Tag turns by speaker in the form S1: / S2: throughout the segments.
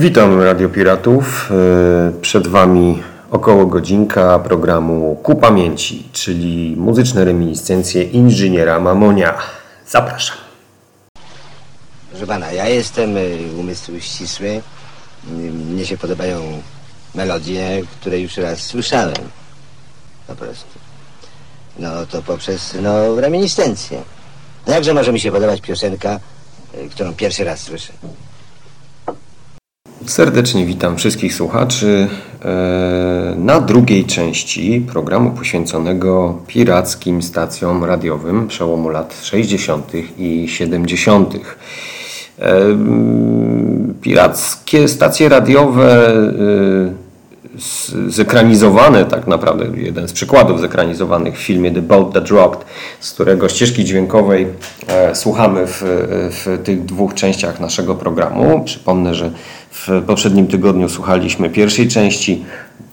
S1: Witam Radio Piratów. E, przed Wami około godzinka programu Ku Pamięci, czyli muzyczne reminiscencje inżyniera Mamonia. Zapraszam.
S2: Proszę pana, ja jestem y, umysł ścisły. Y, Mnie się podobają melodie, które już raz słyszałem. Po prostu. No to poprzez, no, reminiscencję. No jakże może mi się podobać piosenka, y, którą pierwszy raz słyszę?
S1: Serdecznie witam wszystkich słuchaczy e, na drugiej części programu poświęconego pirackim stacjom radiowym przełomu lat 60. i 70. E, Pirackie stacje radiowe e, zekranizowane tak naprawdę, jeden z przykładów zekranizowanych w filmie The Boat That Rocked, z którego ścieżki dźwiękowej słuchamy w, w tych dwóch częściach naszego programu. Przypomnę, że w poprzednim tygodniu słuchaliśmy pierwszej części,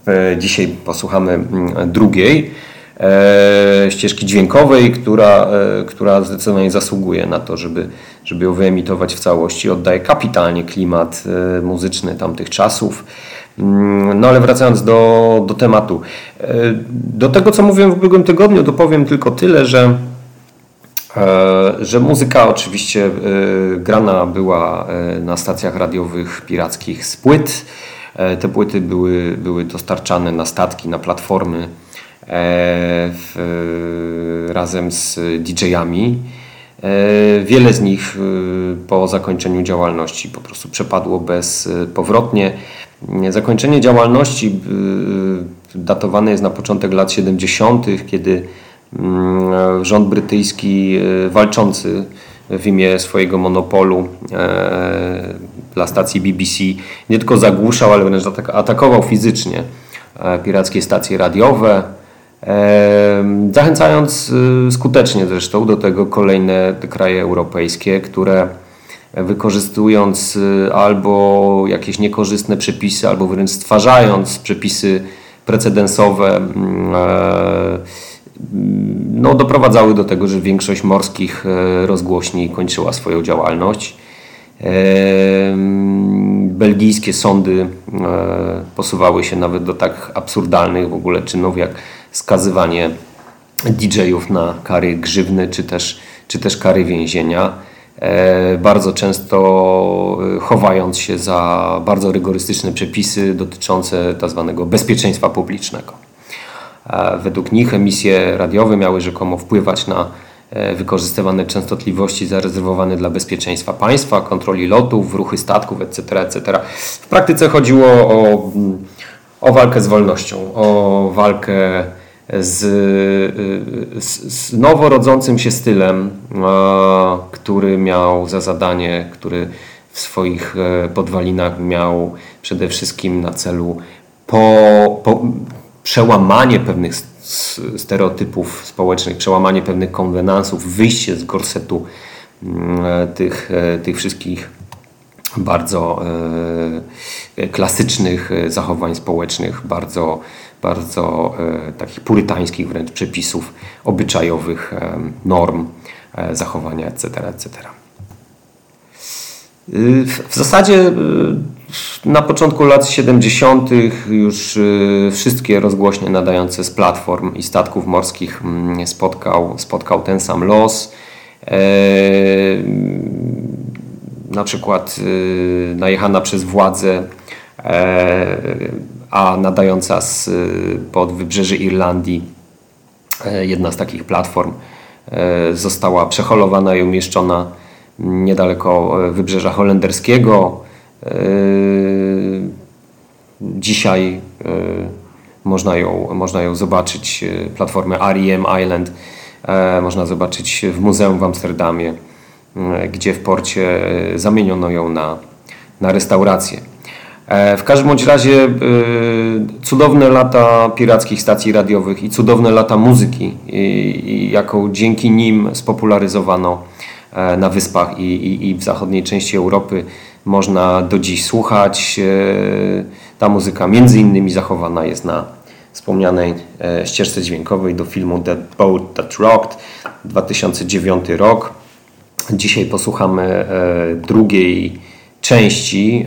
S1: e, dzisiaj posłuchamy mm, drugiej e, ścieżki dźwiękowej, która, e, która zdecydowanie zasługuje na to, żeby, żeby ją wyemitować w całości. Oddaje kapitalnie klimat muzyczny tamtych czasów. Mm, No ale wracając do, do tematu. Do tego, co mówiłem w ubiegłym tygodniu, dopowiem tylko tyle, że że muzyka oczywiście e, grana była e, na stacjach radiowych pirackich z płyt. E, Te płyty były, były dostarczane na statki, na platformy e, w, razem z DJ-ami. E, Wiele z nich e, po zakończeniu działalności po prostu przepadło bezpowrotnie. Zakończenie działalności e, datowane jest na początek lat 70., kiedy rząd brytyjski e, walczący w imię swojego monopolu e, dla stacji BBC nie tylko zagłuszał, ale wręcz atak- atakował fizycznie e, pirackie stacje radiowe, zachęcając skutecznie zresztą do tego kolejne kraje europejskie, które wykorzystując albo jakieś niekorzystne przepisy, albo wręcz stwarzając przepisy precedensowe, mm, no, doprowadzały do tego, że większość morskich e, rozgłośni kończyła swoją działalność. Em, Belgijskie sądy e, posuwały się nawet do tak absurdalnych w ogóle czynów jak skazywanie DJ-ów na kary grzywny czy też, czy też kary więzienia. E, Bardzo często e, chowając się za bardzo rygorystyczne przepisy dotyczące tzw. bezpieczeństwa publicznego. Według nich emisje radiowe miały rzekomo wpływać na e, wykorzystywane częstotliwości zarezerwowane dla bezpieczeństwa państwa, kontroli lotów, ruchy statków, etc. etc. W praktyce chodziło o, o walkę z wolnością, o walkę z, y, z, z noworodzącym się stylem, który miał za zadanie, który w swoich e, podwalinach miał przede wszystkim na celu po, po, przełamanie pewnych stereotypów społecznych, przełamanie pewnych konwenansów, wyjście z gorsetu mm, e, tych, e, tych wszystkich bardzo e, klasycznych zachowań społecznych, bardzo, bardzo takich purytańskich wręcz przepisów obyczajowych, norm, zachowania, etc., etc. Y, W w zasadzie y, na początku lat 70. już y, wszystkie rozgłośnie nadające z platform i statków morskich mm, spotkał, spotkał ten sam los. E, Na przykład y, najechana przez władze, e, a nadająca z, pod wybrzeży Irlandii E, Jedna z takich platform została przeholowana i umieszczona niedaleko e, wybrzeża holenderskiego. E, Dzisiaj e, można ją, można ją zobaczyć, e, platformę R.E.M. Island, można zobaczyć w muzeum w Amsterdamie, gdzie w porcie zamieniono ją na, na restaurację. W każdym bądź razie cudowne lata pirackich stacji radiowych i cudowne lata muzyki, jaką dzięki nim spopularyzowano na wyspach i, i, i w zachodniej części Europy można do dziś słuchać. E, Ta muzyka między innymi zachowana jest na wspomnianej e, ścieżce dźwiękowej do filmu The Boat That Rocked 2009 rok. Dzisiaj posłuchamy e, drugiej części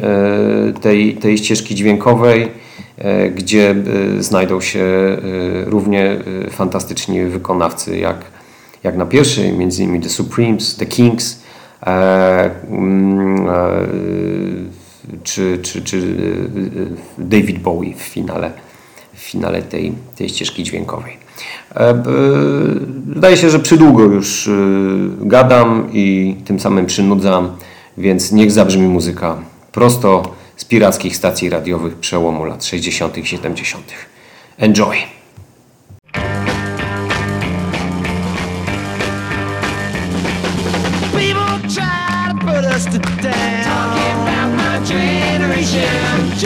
S1: tej, tej ścieżki dźwiękowej, gdzie znajdą się równie fantastyczni wykonawcy jak, jak na pierwszej, między innymi The Supremes, The Kings, czy, czy, czy David Bowie w finale, w finale tej, tej ścieżki dźwiękowej. Wydaje się, że przydługo już gadam i tym samym przynudzam, więc niech zabrzmi muzyka prosto z pirackich stacji radiowych przełomu lat 60. i 70. Enjoy!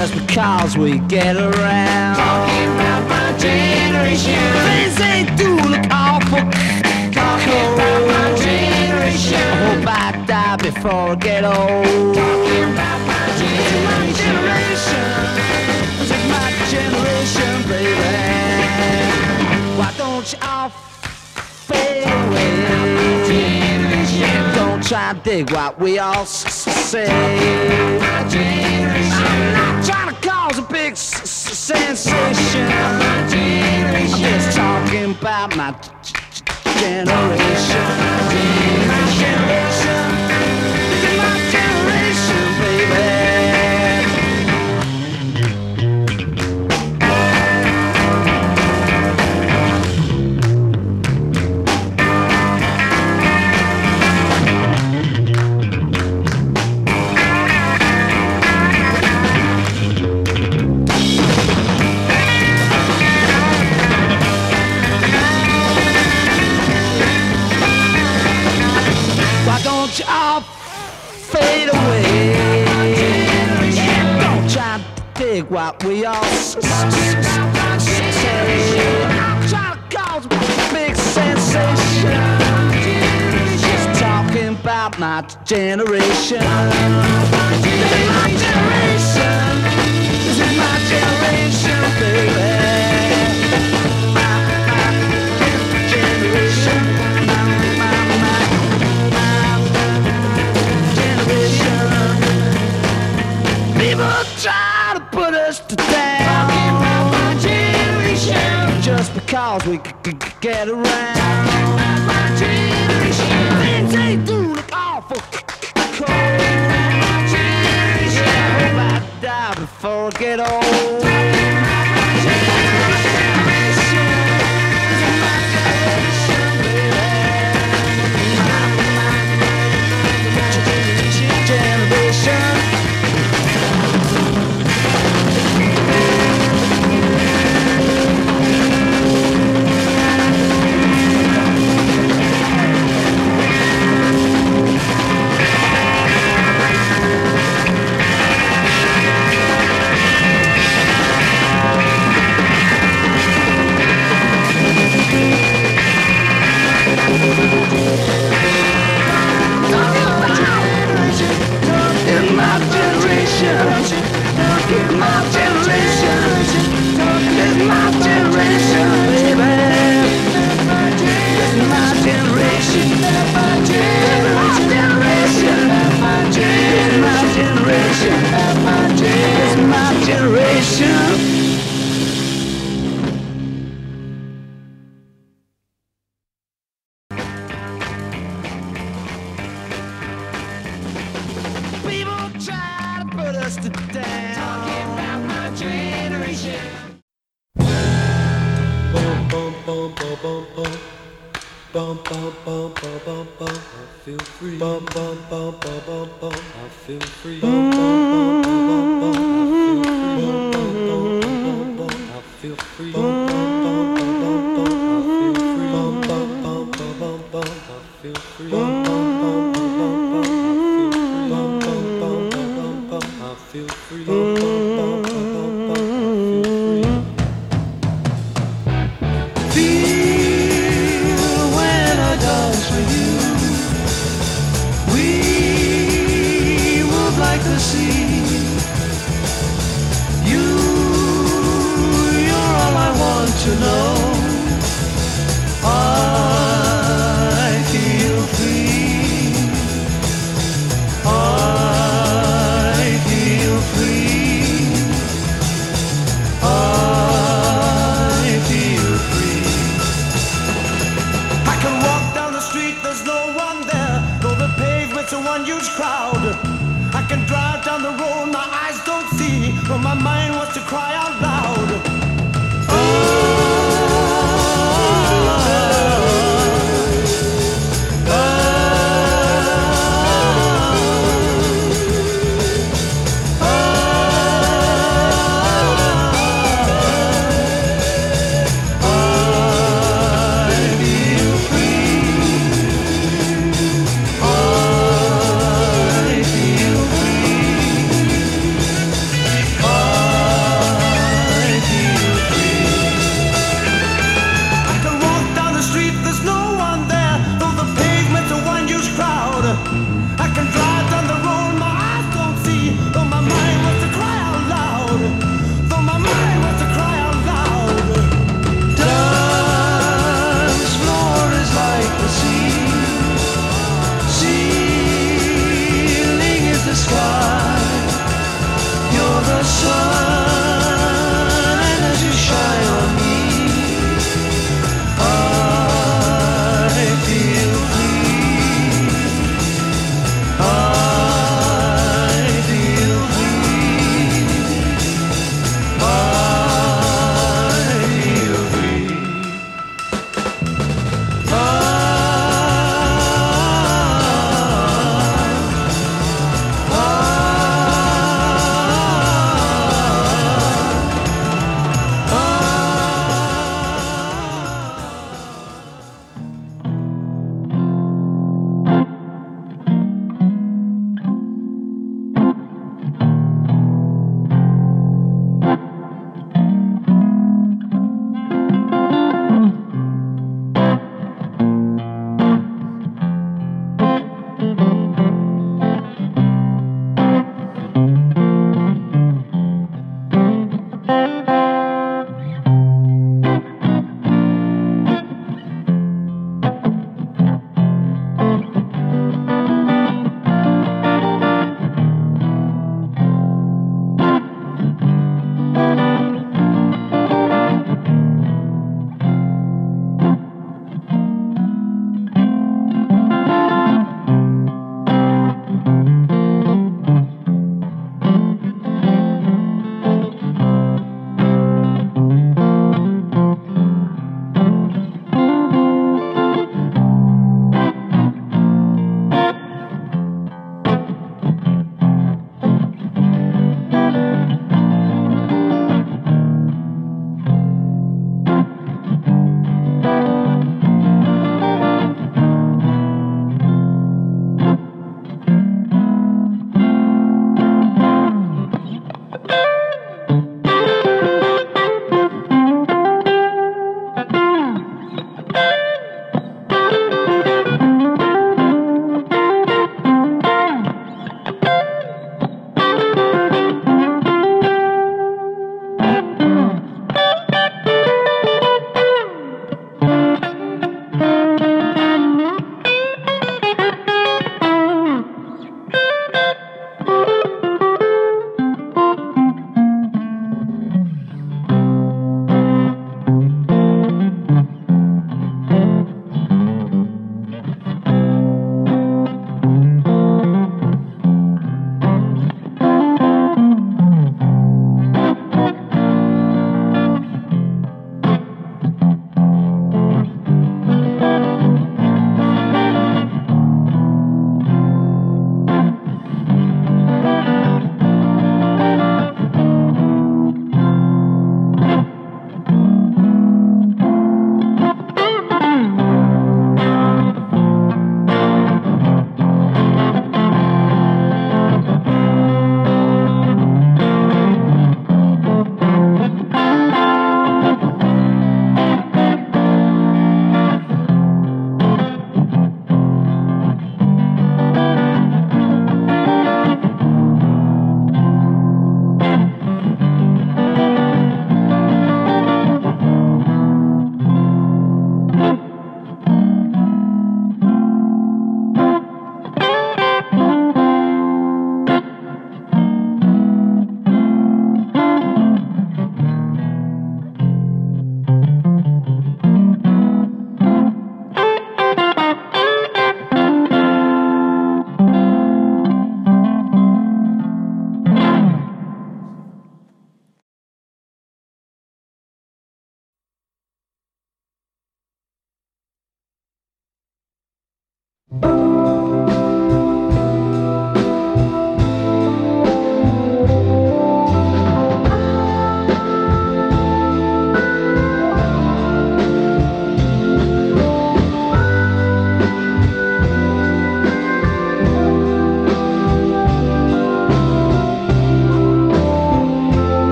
S3: Just because we get around.
S4: Talking about my generation.
S3: Things ain't do look awful.
S4: Talking about my generation.
S3: I hope I die before I get old.
S4: Talking about my generation.
S3: Is my generation, baby. Why don't you all fade away? Don't try and dig what we all say. I'm not trying to cause a big sensation. I'm just talking about my generation. My generation. What we all trying to cause a big sensation. Just talking about my generation. This is my generation. This is my generation, baby. Because we c- c- c- get around.
S4: My generation.
S3: Things they do look awful c- c- cold.
S4: My generation.
S3: I hope I die before I get old.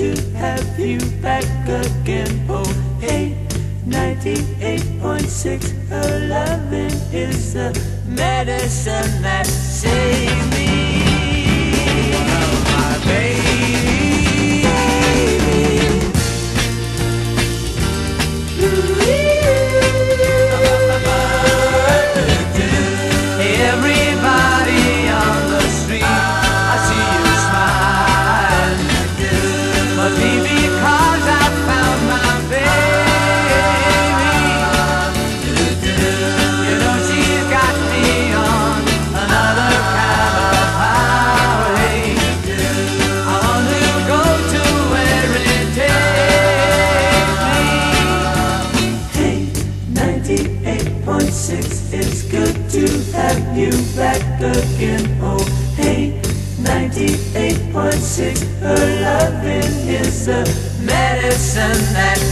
S3: to
S5: have
S6: you
S4: back again. Oh, hey, 98.6, her loving is the medicine that. the medicine that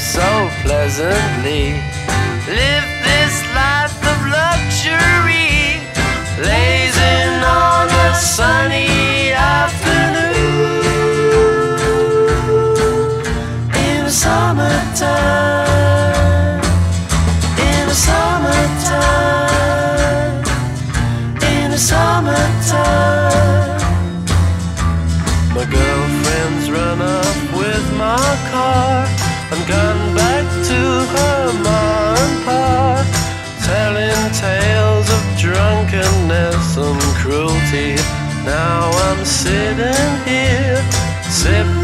S7: so pleasantly. Live Now I'm sitting here, sipping.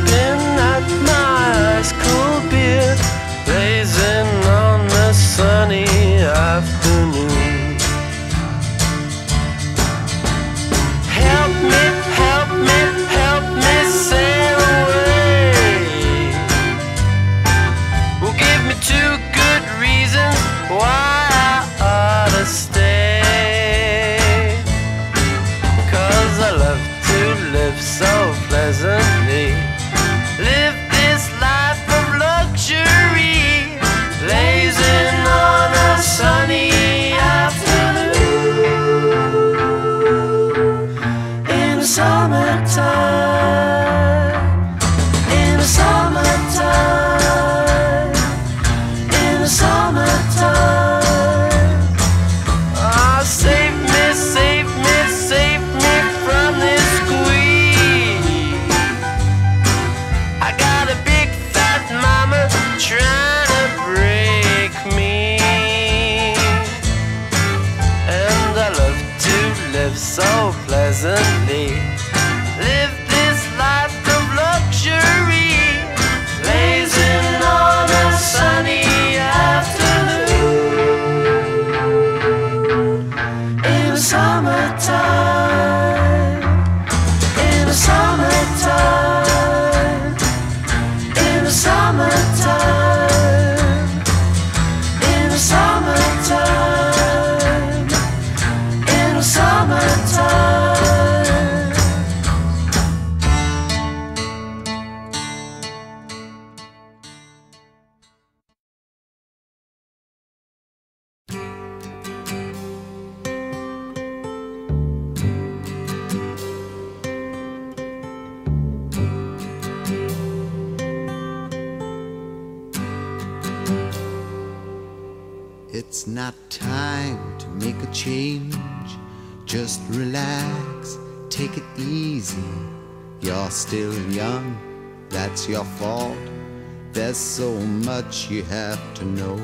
S8: You have to know.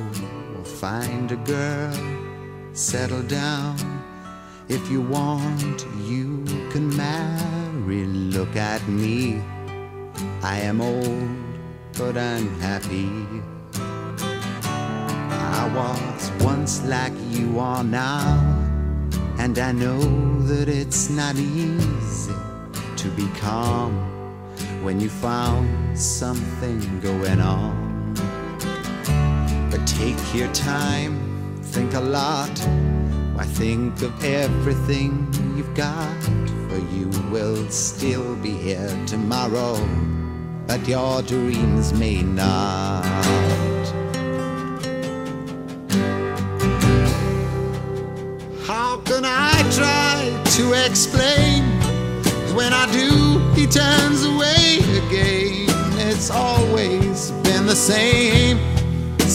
S8: Find a girl, settle down. If you want, you can marry. Look at me. I am old, but I'm happy. I was once like you are now, and I know that it's not easy to be calm when you found something going on. Take your time, think a lot. Why think of everything you've got? For you will still be here tomorrow, but your dreams may not. How can I try to explain? When I do, he turns away again. It's always been the same,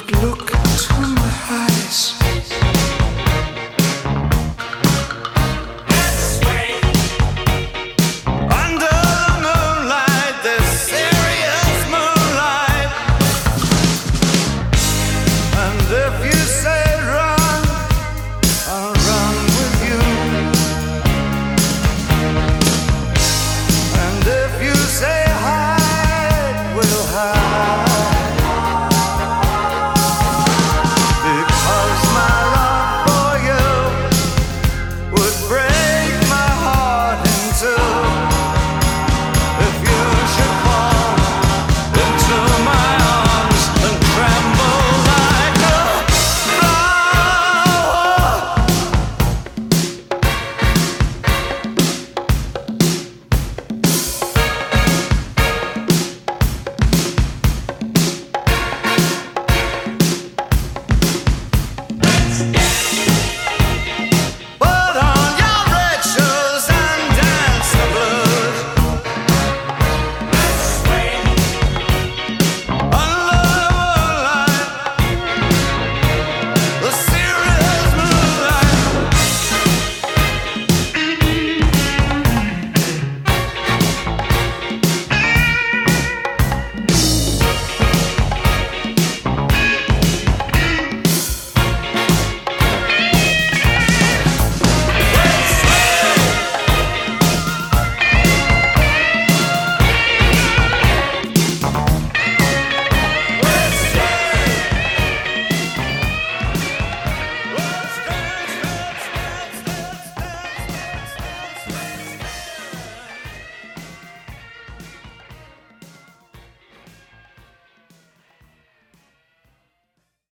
S9: Could look into